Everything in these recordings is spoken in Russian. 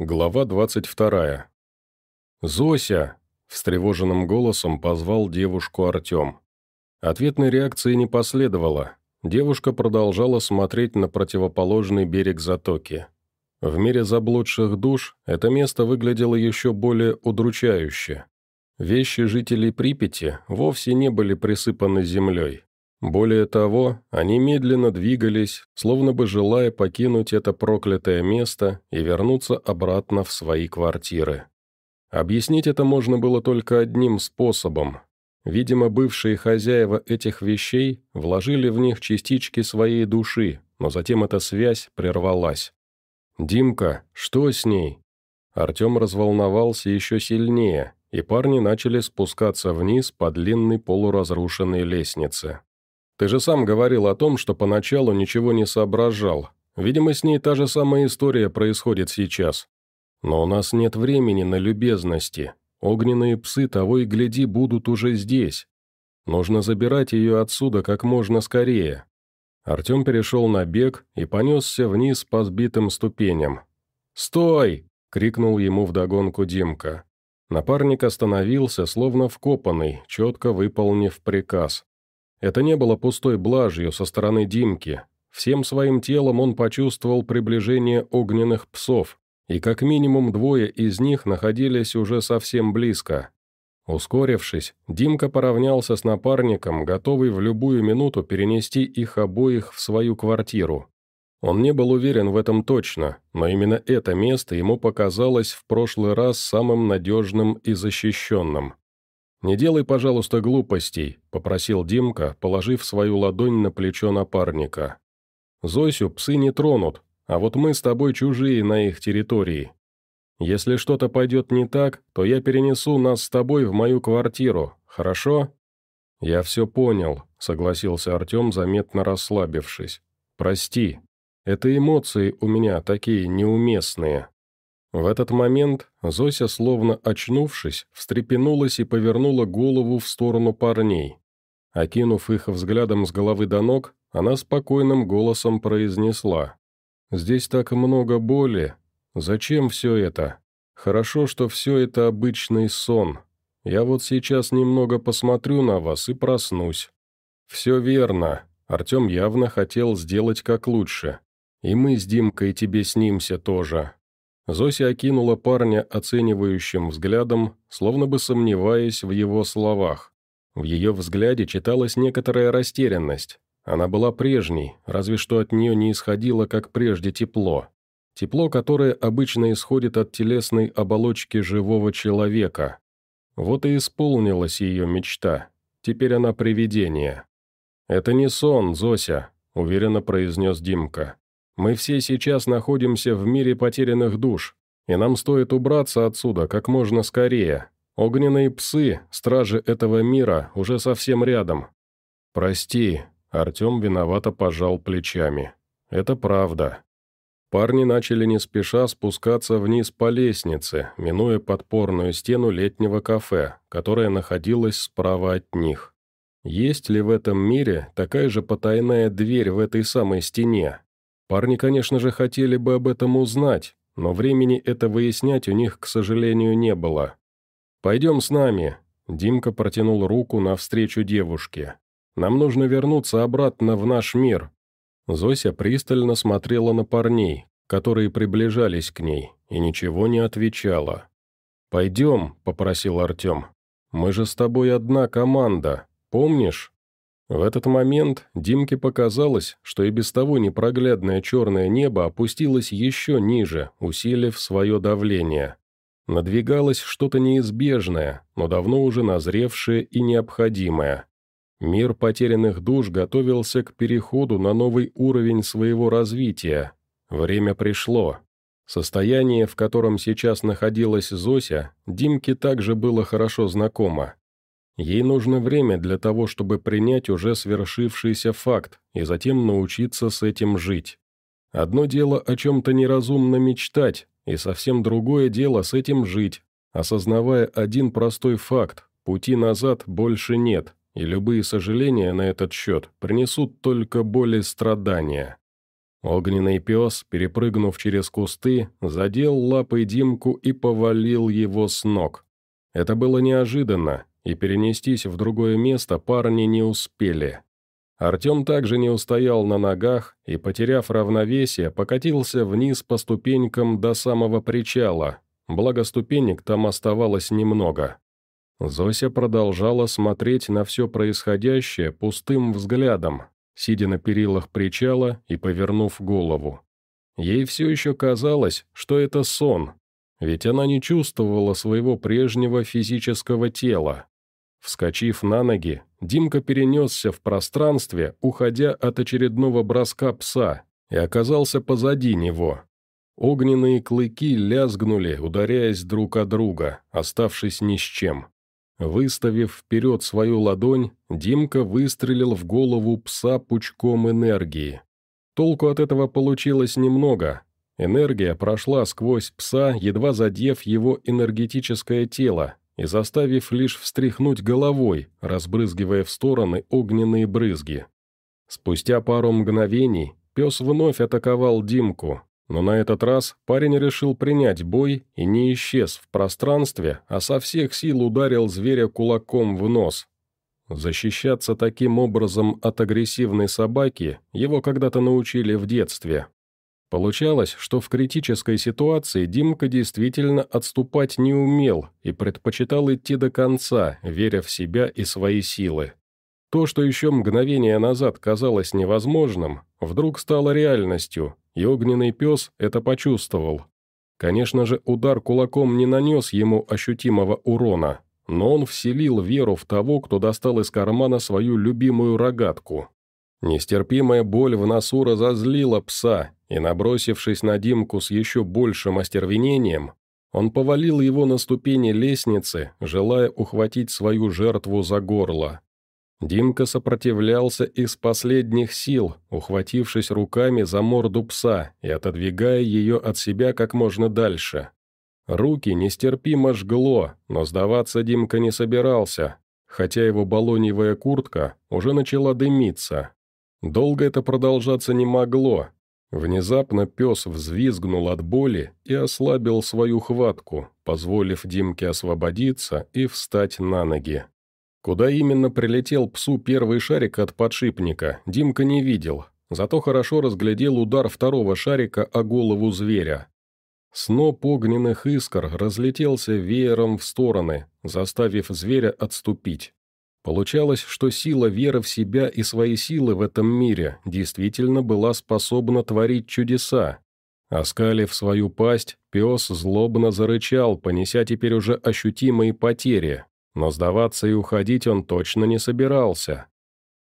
Глава 22. «Зося!» – встревоженным голосом позвал девушку Артем. Ответной реакции не последовало. Девушка продолжала смотреть на противоположный берег затоки. В мире заблудших душ это место выглядело еще более удручающе. Вещи жителей Припяти вовсе не были присыпаны землей. Более того, они медленно двигались, словно бы желая покинуть это проклятое место и вернуться обратно в свои квартиры. Объяснить это можно было только одним способом. Видимо, бывшие хозяева этих вещей вложили в них частички своей души, но затем эта связь прервалась. «Димка, что с ней?» Артем разволновался еще сильнее, и парни начали спускаться вниз по длинной полуразрушенной лестнице. Ты же сам говорил о том, что поначалу ничего не соображал. Видимо, с ней та же самая история происходит сейчас. Но у нас нет времени на любезности. Огненные псы того и гляди будут уже здесь. Нужно забирать ее отсюда как можно скорее». Артем перешел на бег и понесся вниз по сбитым ступеням. «Стой!» — крикнул ему вдогонку Димка. Напарник остановился, словно вкопанный, четко выполнив приказ. Это не было пустой блажью со стороны Димки. Всем своим телом он почувствовал приближение огненных псов, и как минимум двое из них находились уже совсем близко. Ускорившись, Димка поравнялся с напарником, готовый в любую минуту перенести их обоих в свою квартиру. Он не был уверен в этом точно, но именно это место ему показалось в прошлый раз самым надежным и защищенным. «Не делай, пожалуйста, глупостей», — попросил Димка, положив свою ладонь на плечо напарника. «Зосю псы не тронут, а вот мы с тобой чужие на их территории. Если что-то пойдет не так, то я перенесу нас с тобой в мою квартиру, хорошо?» «Я все понял», — согласился Артем, заметно расслабившись. «Прости, это эмоции у меня такие неуместные». В этот момент Зося, словно очнувшись, встрепенулась и повернула голову в сторону парней. Окинув их взглядом с головы до ног, она спокойным голосом произнесла. «Здесь так много боли. Зачем все это? Хорошо, что все это обычный сон. Я вот сейчас немного посмотрю на вас и проснусь». «Все верно. Артем явно хотел сделать как лучше. И мы с Димкой тебе снимся тоже». Зося окинула парня оценивающим взглядом, словно бы сомневаясь в его словах. В ее взгляде читалась некоторая растерянность. Она была прежней, разве что от нее не исходило, как прежде, тепло. Тепло, которое обычно исходит от телесной оболочки живого человека. Вот и исполнилась ее мечта. Теперь она привидение. «Это не сон, Зося», — уверенно произнес Димка. Мы все сейчас находимся в мире потерянных душ, и нам стоит убраться отсюда как можно скорее. Огненные псы, стражи этого мира, уже совсем рядом. Прости, Артем виновато пожал плечами. Это правда. Парни начали не спеша спускаться вниз по лестнице, минуя подпорную стену летнего кафе, которое находилось справа от них. Есть ли в этом мире такая же потайная дверь в этой самой стене? Парни, конечно же, хотели бы об этом узнать, но времени это выяснять у них, к сожалению, не было. «Пойдем с нами», — Димка протянул руку навстречу девушке. «Нам нужно вернуться обратно в наш мир». Зося пристально смотрела на парней, которые приближались к ней, и ничего не отвечала. «Пойдем», — попросил Артем. «Мы же с тобой одна команда, помнишь?» В этот момент Димке показалось, что и без того непроглядное черное небо опустилось еще ниже, усилив свое давление. Надвигалось что-то неизбежное, но давно уже назревшее и необходимое. Мир потерянных душ готовился к переходу на новый уровень своего развития. Время пришло. Состояние, в котором сейчас находилась Зося, Димке также было хорошо знакомо. Ей нужно время для того, чтобы принять уже свершившийся факт и затем научиться с этим жить. Одно дело о чем-то неразумно мечтать, и совсем другое дело с этим жить, осознавая один простой факт – пути назад больше нет, и любые сожаления на этот счет принесут только боль и страдания. Огненный пес, перепрыгнув через кусты, задел лапой Димку и повалил его с ног. Это было неожиданно, и перенестись в другое место парни не успели. Артем также не устоял на ногах и, потеряв равновесие, покатился вниз по ступенькам до самого причала, благо ступенек там оставалось немного. Зося продолжала смотреть на все происходящее пустым взглядом, сидя на перилах причала и повернув голову. Ей все еще казалось, что это сон, ведь она не чувствовала своего прежнего физического тела. Вскочив на ноги, Димка перенесся в пространстве, уходя от очередного броска пса, и оказался позади него. Огненные клыки лязгнули, ударяясь друг о друга, оставшись ни с чем. Выставив вперед свою ладонь, Димка выстрелил в голову пса пучком энергии. Толку от этого получилось немного. Энергия прошла сквозь пса, едва задев его энергетическое тело, и заставив лишь встряхнуть головой, разбрызгивая в стороны огненные брызги. Спустя пару мгновений пес вновь атаковал Димку, но на этот раз парень решил принять бой и не исчез в пространстве, а со всех сил ударил зверя кулаком в нос. Защищаться таким образом от агрессивной собаки его когда-то научили в детстве. Получалось, что в критической ситуации Димка действительно отступать не умел и предпочитал идти до конца, веря в себя и свои силы. То, что еще мгновение назад казалось невозможным, вдруг стало реальностью, и огненный пес это почувствовал. Конечно же, удар кулаком не нанес ему ощутимого урона, но он вселил веру в того, кто достал из кармана свою любимую рогатку. Нестерпимая боль в носу разозлила пса, и, набросившись на Димку с еще большим остервенением, он повалил его на ступени лестницы, желая ухватить свою жертву за горло. Димка сопротивлялся из последних сил, ухватившись руками за морду пса и отодвигая ее от себя как можно дальше. Руки нестерпимо жгло, но сдаваться Димка не собирался, хотя его балоневая куртка уже начала дымиться. Долго это продолжаться не могло. Внезапно пес взвизгнул от боли и ослабил свою хватку, позволив Димке освободиться и встать на ноги. Куда именно прилетел псу первый шарик от подшипника, Димка не видел, зато хорошо разглядел удар второго шарика о голову зверя. Сноп огненных искр разлетелся веером в стороны, заставив зверя отступить. Получалось, что сила веры в себя и свои силы в этом мире действительно была способна творить чудеса. Оскалив свою пасть, пес злобно зарычал, понеся теперь уже ощутимые потери, но сдаваться и уходить он точно не собирался.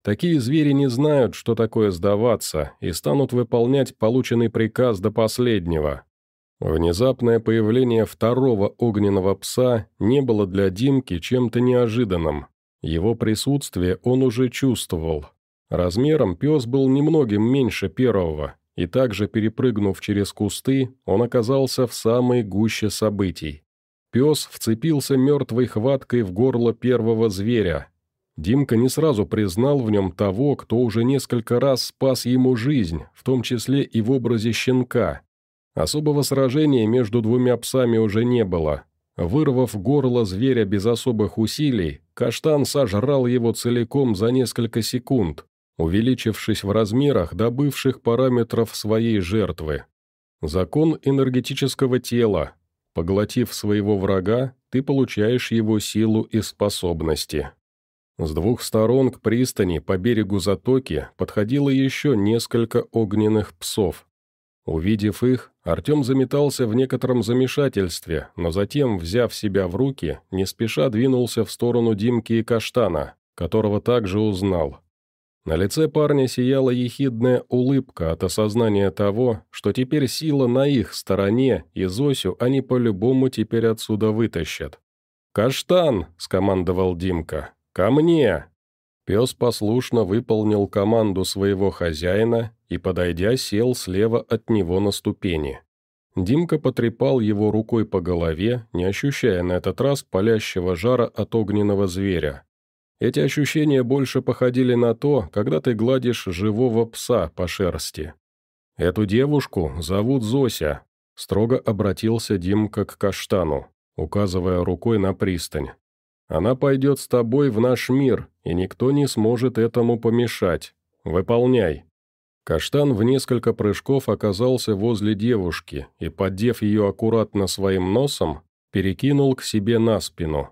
Такие звери не знают, что такое сдаваться, и станут выполнять полученный приказ до последнего. Внезапное появление второго огненного пса не было для Димки чем-то неожиданным. Его присутствие он уже чувствовал. Размером пес был немногим меньше первого, и также перепрыгнув через кусты, он оказался в самой гуще событий. Пес вцепился мертвой хваткой в горло первого зверя. Димка не сразу признал в нем того, кто уже несколько раз спас ему жизнь, в том числе и в образе щенка. Особого сражения между двумя псами уже не было, Вырвав горло зверя без особых усилий, каштан сожрал его целиком за несколько секунд, увеличившись в размерах до бывших параметров своей жертвы. Закон энергетического тела. Поглотив своего врага, ты получаешь его силу и способности. С двух сторон к пристани по берегу затоки подходило еще несколько огненных псов, Увидев их, Артем заметался в некотором замешательстве, но затем, взяв себя в руки, не спеша двинулся в сторону Димки и Каштана, которого также узнал. На лице парня сияла ехидная улыбка от осознания того, что теперь сила на их стороне, и Зосю они по-любому теперь отсюда вытащат. «Каштан!» — скомандовал Димка. «Ко мне!» Пес послушно выполнил команду своего хозяина и, подойдя, сел слева от него на ступени. Димка потрепал его рукой по голове, не ощущая на этот раз палящего жара от огненного зверя. Эти ощущения больше походили на то, когда ты гладишь живого пса по шерсти. «Эту девушку зовут Зося», — строго обратился Димка к Каштану, указывая рукой на пристань. «Она пойдет с тобой в наш мир, и никто не сможет этому помешать. Выполняй». Каштан в несколько прыжков оказался возле девушки и, поддев ее аккуратно своим носом, перекинул к себе на спину.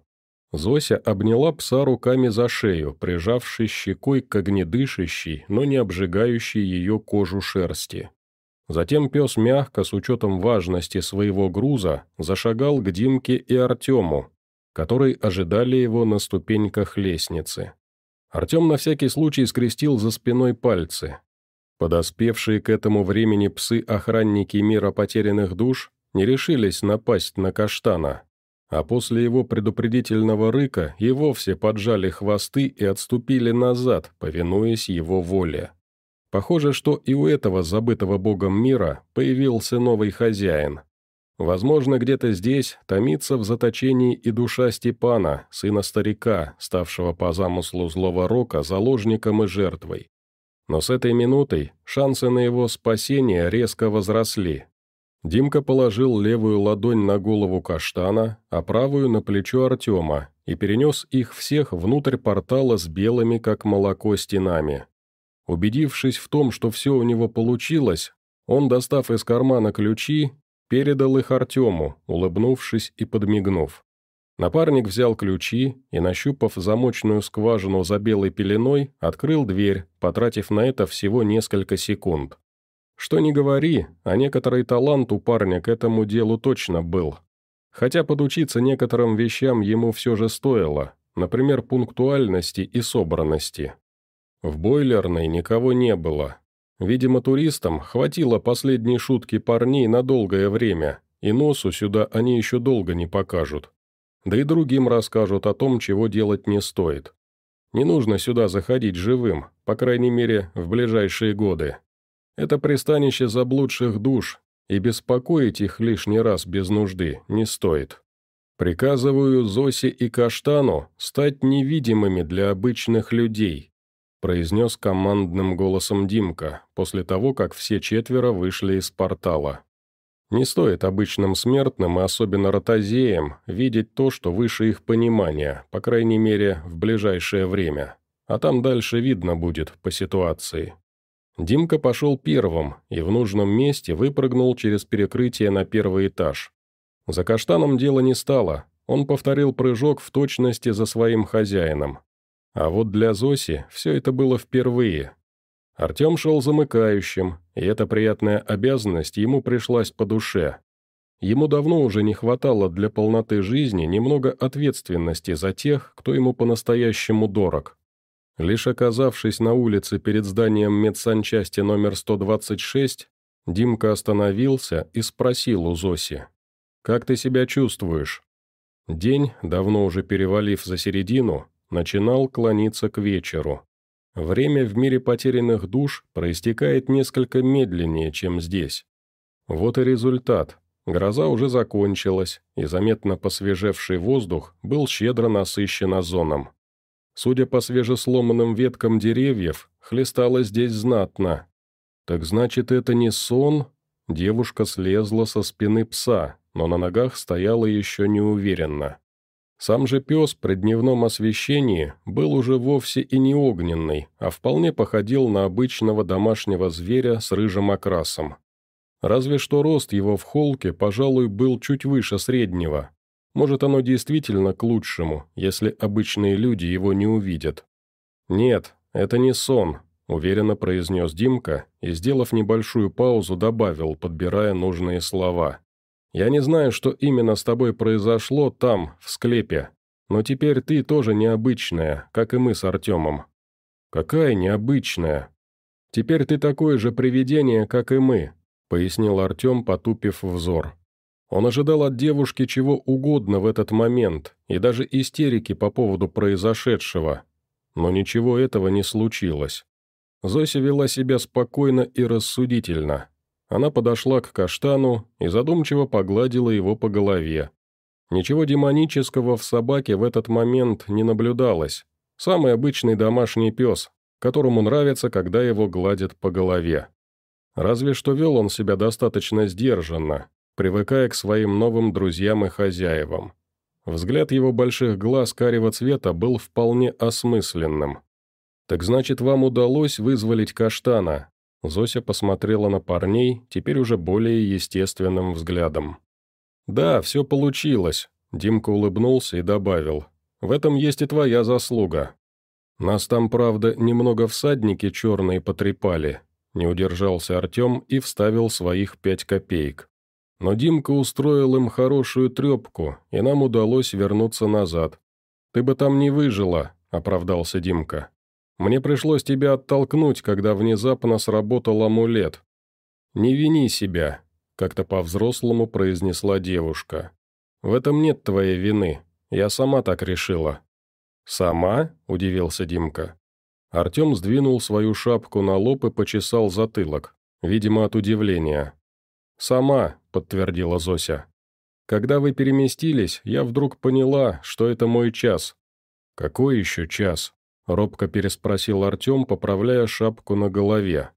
Зося обняла пса руками за шею, прижавшись щекой к огнедышащей, но не обжигающей ее кожу шерсти. Затем пес мягко, с учетом важности своего груза, зашагал к Димке и Артему, которые ожидали его на ступеньках лестницы. Артем на всякий случай скрестил за спиной пальцы. Подоспевшие к этому времени псы-охранники мира потерянных душ не решились напасть на каштана, а после его предупредительного рыка и вовсе поджали хвосты и отступили назад, повинуясь его воле. Похоже, что и у этого забытого богом мира появился новый хозяин. Возможно, где-то здесь томится в заточении и душа Степана, сына старика, ставшего по замыслу злого рока заложником и жертвой. Но с этой минутой шансы на его спасение резко возросли. Димка положил левую ладонь на голову каштана, а правую на плечо Артема и перенес их всех внутрь портала с белыми, как молоко, стенами. Убедившись в том, что все у него получилось, он, достав из кармана ключи, передал их Артему, улыбнувшись и подмигнув. Напарник взял ключи и, нащупав замочную скважину за белой пеленой, открыл дверь, потратив на это всего несколько секунд. Что ни говори, а некоторый талант у парня к этому делу точно был. Хотя подучиться некоторым вещам ему все же стоило, например, пунктуальности и собранности. В бойлерной никого не было. Видимо, туристам хватило последней шутки парней на долгое время, и носу сюда они еще долго не покажут. Да и другим расскажут о том, чего делать не стоит. Не нужно сюда заходить живым, по крайней мере, в ближайшие годы. Это пристанище заблудших душ, и беспокоить их лишний раз без нужды не стоит. Приказываю Зосе и Каштану стать невидимыми для обычных людей, произнес командным голосом Димка, после того, как все четверо вышли из портала. Не стоит обычным смертным, и особенно ротозеям, видеть то, что выше их понимания, по крайней мере, в ближайшее время. А там дальше видно будет по ситуации. Димка пошел первым и в нужном месте выпрыгнул через перекрытие на первый этаж. За каштаном дело не стало, он повторил прыжок в точности за своим хозяином. А вот для Зоси все это было впервые, Артем шел замыкающим, и эта приятная обязанность ему пришлась по душе. Ему давно уже не хватало для полноты жизни немного ответственности за тех, кто ему по-настоящему дорог. Лишь оказавшись на улице перед зданием медсанчасти номер 126, Димка остановился и спросил у Зоси. «Как ты себя чувствуешь?» День, давно уже перевалив за середину, начинал клониться к вечеру. Время в мире потерянных душ проистекает несколько медленнее, чем здесь. Вот и результат. Гроза уже закончилась, и заметно посвежевший воздух был щедро насыщен озоном. Судя по свежесломанным веткам деревьев, хлестало здесь знатно. Так значит, это не сон? Девушка слезла со спины пса, но на ногах стояла еще неуверенно. Сам же пес при дневном освещении был уже вовсе и не огненный, а вполне походил на обычного домашнего зверя с рыжим окрасом. Разве что рост его в холке, пожалуй, был чуть выше среднего. Может, оно действительно к лучшему, если обычные люди его не увидят. «Нет, это не сон», — уверенно произнес Димка и, сделав небольшую паузу, добавил, подбирая нужные слова. Я не знаю, что именно с тобой произошло там, в склепе, но теперь ты тоже необычная, как и мы с Артемом». «Какая необычная?» «Теперь ты такое же привидение, как и мы», — пояснил Артем, потупив взор. Он ожидал от девушки чего угодно в этот момент, и даже истерики по поводу произошедшего. Но ничего этого не случилось. Зося вела себя спокойно и рассудительно, она подошла к каштану и задумчиво погладила его по голове. Ничего демонического в собаке в этот момент не наблюдалось. Самый обычный домашний пес, которому нравится, когда его гладят по голове. Разве что вел он себя достаточно сдержанно, привыкая к своим новым друзьям и хозяевам. Взгляд его больших глаз карего цвета был вполне осмысленным. «Так значит, вам удалось вызволить каштана?» Зося посмотрела на парней, теперь уже более естественным взглядом. «Да, все получилось», — Димка улыбнулся и добавил. «В этом есть и твоя заслуга. Нас там, правда, немного всадники черные потрепали». Не удержался Артем и вставил своих пять копеек. Но Димка устроил им хорошую трепку, и нам удалось вернуться назад. «Ты бы там не выжила», — оправдался Димка. «Мне пришлось тебя оттолкнуть, когда внезапно сработал амулет». «Не вини себя», — как-то по-взрослому произнесла девушка. «В этом нет твоей вины. Я сама так решила». «Сама?» – удивился Димка. Артем сдвинул свою шапку на лоб и почесал затылок, видимо, от удивления. «Сама», — подтвердила Зося. «Когда вы переместились, я вдруг поняла, что это мой час». «Какой еще час?» — робко переспросил Артем, поправляя шапку на голове.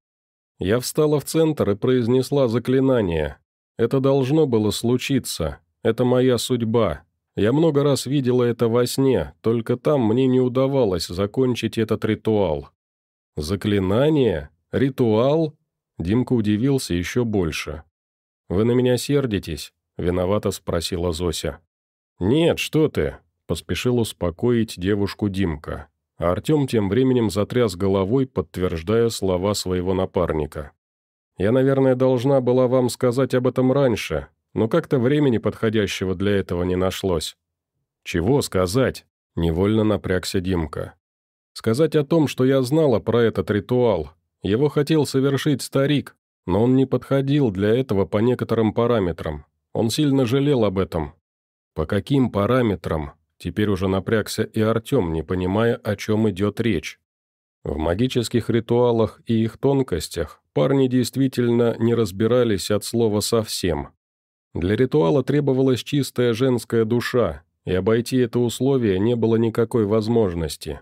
Я встала в центр и произнесла заклинание. Это должно было случиться. Это моя судьба. Я много раз видела это во сне, только там мне не удавалось закончить этот ритуал. «Заклинание? Ритуал?» Димка удивился еще больше. «Вы на меня сердитесь?» — виновато спросила Зося. «Нет, что ты!» — поспешил успокоить девушку Димка. А Артем тем временем затряс головой, подтверждая слова своего напарника. «Я, наверное, должна была вам сказать об этом раньше, но как-то времени подходящего для этого не нашлось». «Чего сказать?» – невольно напрягся Димка. «Сказать о том, что я знала про этот ритуал. Его хотел совершить старик, но он не подходил для этого по некоторым параметрам. Он сильно жалел об этом». «По каким параметрам?» Теперь уже напрягся и Артем, не понимая, о чем идет речь. В магических ритуалах и их тонкостях парни действительно не разбирались от слова совсем. Для ритуала требовалась чистая женская душа, и обойти это условие не было никакой возможности.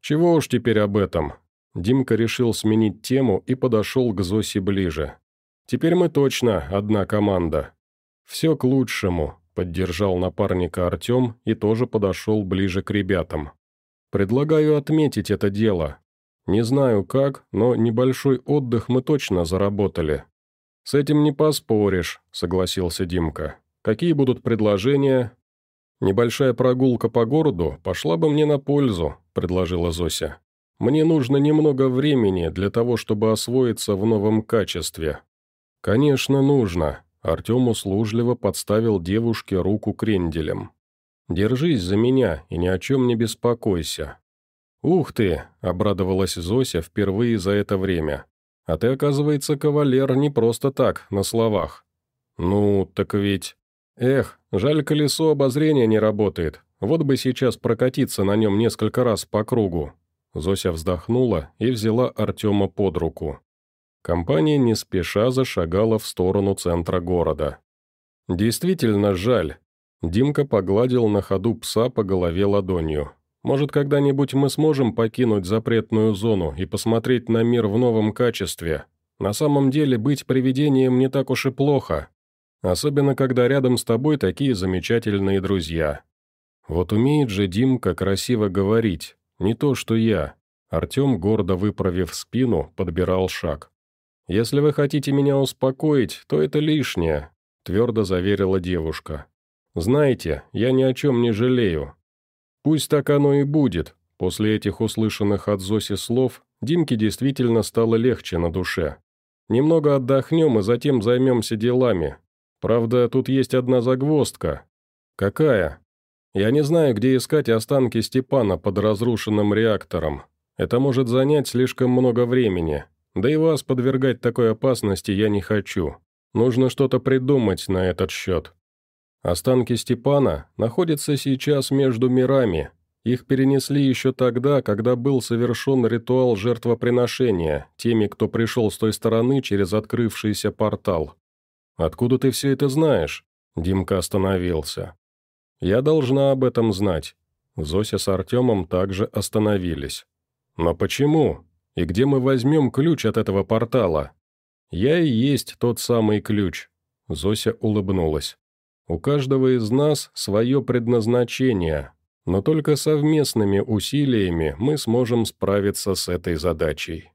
Чего уж теперь об этом? Димка решил сменить тему и подошел к Зосе ближе. «Теперь мы точно одна команда». «Все к лучшему», — поддержал напарника Артем и тоже подошел ближе к ребятам. «Предлагаю отметить это дело. Не знаю как, но небольшой отдых мы точно заработали. «С этим не поспоришь», — согласился Димка. «Какие будут предложения?» «Небольшая прогулка по городу пошла бы мне на пользу», — предложила Зося. «Мне нужно немного времени для того, чтобы освоиться в новом качестве». «Конечно, нужно», — Артем услужливо подставил девушке руку кренделем. «Держись за меня и ни о чем не беспокойся». «Ух ты!» — обрадовалась Зося впервые за это время. А ты, оказывается, кавалер не просто так, на словах. Ну, так ведь... Эх, жаль, колесо обозрения не работает. Вот бы сейчас прокатиться на нем несколько раз по кругу. Зося вздохнула и взяла Артема под руку. Компания не спеша зашагала в сторону центра города. Действительно жаль. Димка погладил на ходу пса по голове ладонью. Может, когда-нибудь мы сможем покинуть запретную зону и посмотреть на мир в новом качестве. На самом деле, быть привидением не так уж и плохо. Особенно, когда рядом с тобой такие замечательные друзья. Вот умеет же Димка красиво говорить, не то что я. Артем, гордо выправив спину, подбирал шаг. «Если вы хотите меня успокоить, то это лишнее», — твердо заверила девушка. «Знаете, я ни о чем не жалею, Пусть так оно и будет. После этих услышанных от Зоси слов Димке действительно стало легче на душе. Немного отдохнем и затем займемся делами. Правда, тут есть одна загвоздка. Какая? Я не знаю, где искать останки Степана под разрушенным реактором. Это может занять слишком много времени. Да и вас подвергать такой опасности я не хочу. Нужно что-то придумать на этот счет. Останки Степана находятся сейчас между мирами. Их перенесли еще тогда, когда был совершен ритуал жертвоприношения теми, кто пришел с той стороны через открывшийся портал. «Откуда ты все это знаешь?» Димка остановился. «Я должна об этом знать». Зося с Артемом также остановились. «Но почему? И где мы возьмем ключ от этого портала?» «Я и есть тот самый ключ», — Зося улыбнулась. «У каждого из нас свое предназначение, но только совместными усилиями мы сможем справиться с этой задачей».